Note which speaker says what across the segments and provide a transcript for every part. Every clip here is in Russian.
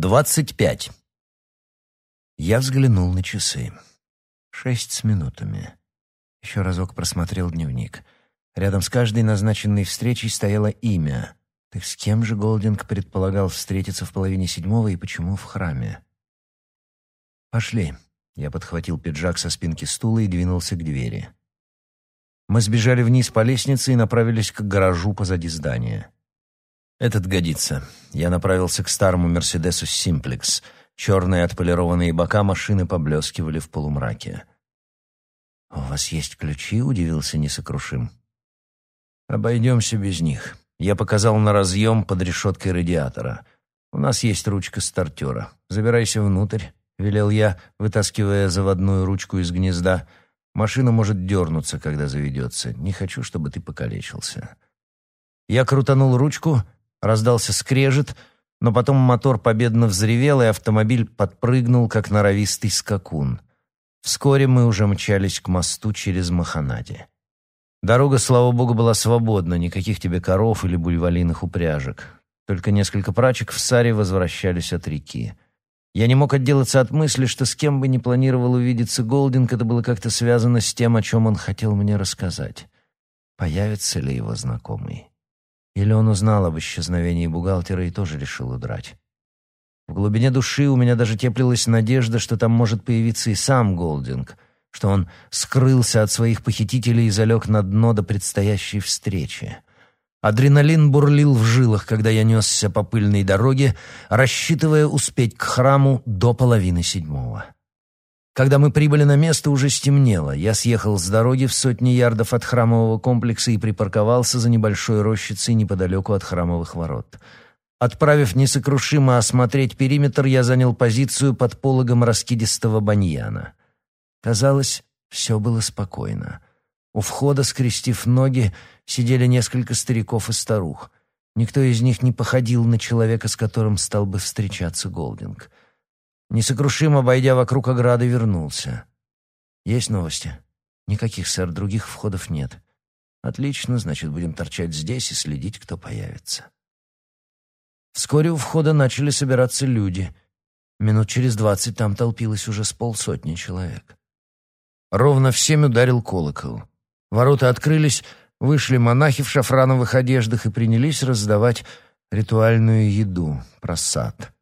Speaker 1: Двадцать пять. Я взглянул на часы. Шесть с минутами. Еще разок просмотрел дневник. Рядом с каждой назначенной встречей стояло имя. Так с кем же Голдинг предполагал встретиться в половине седьмого и почему в храме? «Пошли». Я подхватил пиджак со спинки стула и двинулся к двери. Мы сбежали вниз по лестнице и направились к гаражу позади здания. «Этот годится». Я направился к старому «Мерседесу Симплекс». Черные отполированные бока машины поблескивали в полумраке. «У вас есть ключи?» — удивился несокрушим. «Обойдемся без них». Я показал на разъем под решеткой радиатора. «У нас есть ручка стартера. Забирайся внутрь», — велел я, вытаскивая заводную ручку из гнезда. «Машина может дернуться, когда заведется. Не хочу, чтобы ты покалечился». Я крутанул ручку — Раздался скрежет, но потом мотор победно взревел, и автомобиль подпрыгнул, как норовистый скакун. Вскоре мы уже мчались к мосту через Маханади. Дорога, слава богу, была свободна, никаких тебе коров или бульвалиных упряжек. Только несколько прачек в Саре возвращались от реки. Я не мог отделаться от мысли, что с кем бы ни планировал увидеться Голдинг, это было как-то связано с тем, о чем он хотел мне рассказать. Появится ли его знакомый? Или он узнал об исчезновении бухгалтера и тоже решил удрать. В глубине души у меня даже теплилась надежда, что там может появиться и сам Голдинг, что он скрылся от своих похитителей и залег на дно до предстоящей встречи. Адреналин бурлил в жилах, когда я несся по пыльной дороге, рассчитывая успеть к храму до половины седьмого. Когда мы прибыли на место, уже стемнело. Я съехал с дороги в сотни ярдов от храмового комплекса и припарковался за небольшой рощицей неподалеку от храмовых ворот. Отправив несокрушимо осмотреть периметр, я занял позицию под пологом раскидистого баньяна. Казалось, все было спокойно. У входа, скрестив ноги, сидели несколько стариков и старух. Никто из них не походил на человека, с которым стал бы встречаться Голдинг. Несокрушимо, обойдя вокруг ограды, вернулся. «Есть новости?» «Никаких, сэр, других входов нет». «Отлично, значит, будем торчать здесь и следить, кто появится». Вскоре у входа начали собираться люди. Минут через двадцать там толпилось уже с полсотни человек. Ровно в семь ударил колокол. Ворота открылись, вышли монахи в шафрановых одеждах и принялись раздавать ритуальную еду, просад.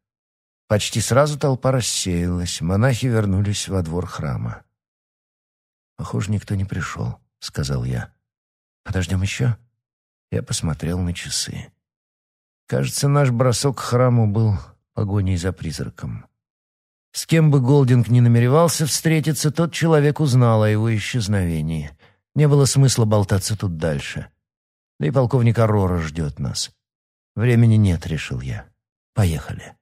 Speaker 1: Почти сразу толпа рассеялась, монахи вернулись во двор храма. «Похоже, никто не пришел», — сказал я. «Подождем еще?» Я посмотрел на часы. Кажется, наш бросок к храму был погоней за призраком. С кем бы Голдинг не намеревался встретиться, тот человек узнал о его исчезновении. Не было смысла болтаться тут дальше. Да и полковник Аррора ждет нас. Времени нет, решил я. Поехали.